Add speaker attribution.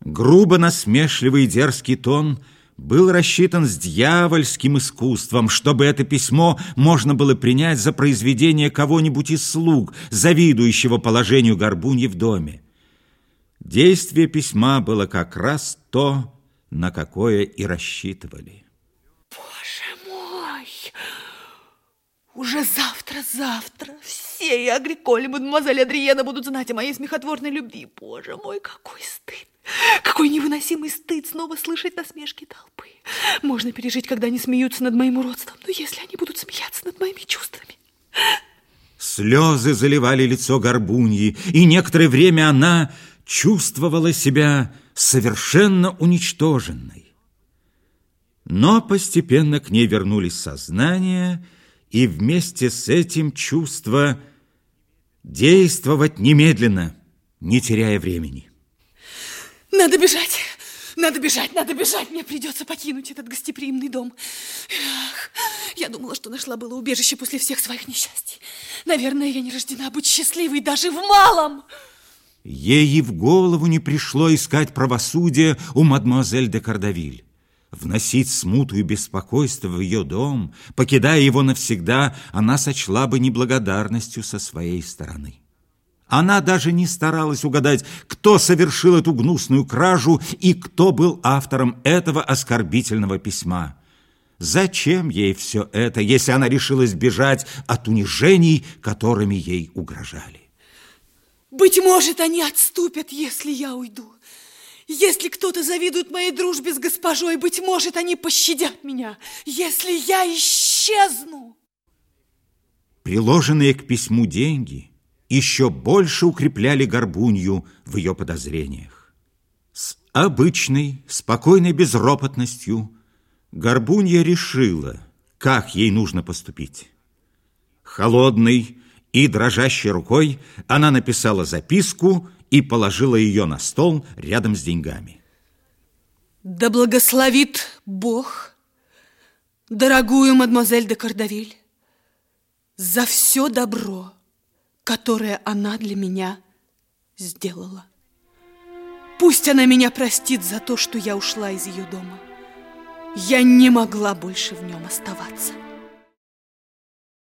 Speaker 1: Грубо насмешливый и дерзкий тон был рассчитан с дьявольским искусством, чтобы это письмо можно было принять за произведение кого-нибудь из слуг, завидующего положению горбуньи в доме. Действие письма было как раз то, на какое и рассчитывали.
Speaker 2: Боже мой! Уже завтра-завтра все и Агриколь, и мадемуазель Адриена будут знать о моей смехотворной любви. Боже мой, какой стыд! Какой невыносимый стыд снова слышать насмешки толпы. Можно пережить, когда они смеются над моим уродством, но если они будут смеяться над моими чувствами...
Speaker 1: Слезы заливали лицо горбуньи, и некоторое время она чувствовала себя совершенно уничтоженной. Но постепенно к ней вернулись сознание, и вместе с этим чувство действовать немедленно, не теряя времени.
Speaker 2: Надо бежать, надо бежать, надо бежать. Мне придется покинуть этот гостеприимный дом. Ах, я думала, что нашла было убежище после всех своих несчастий. Наверное, я не рождена быть счастливой даже в малом.
Speaker 1: Ей и в голову не пришло искать правосудие у мадемуазель де Кардавиль. Вносить смуту и беспокойство в ее дом, покидая его навсегда, она сочла бы неблагодарностью со своей стороны. Она даже не старалась угадать, кто совершил эту гнусную кражу и кто был автором этого оскорбительного письма. Зачем ей все это, если она решилась бежать от унижений, которыми ей угрожали?
Speaker 2: Быть может, они отступят, если я уйду. Если кто-то завидует моей дружбе с госпожой, быть может, они пощадят меня, если я исчезну.
Speaker 1: Приложенные к письму деньги еще больше укрепляли горбунью в ее подозрениях. С обычной, спокойной безропотностью горбунья решила, как ей нужно поступить. Холодной, и дрожащей рукой она написала записку и положила ее на стол рядом с деньгами.
Speaker 2: Да благословит Бог дорогую мадемуазель де Кардавиль за все добро, которое она для меня сделала. Пусть она меня простит за то, что я ушла из ее дома. Я не могла больше в нем оставаться.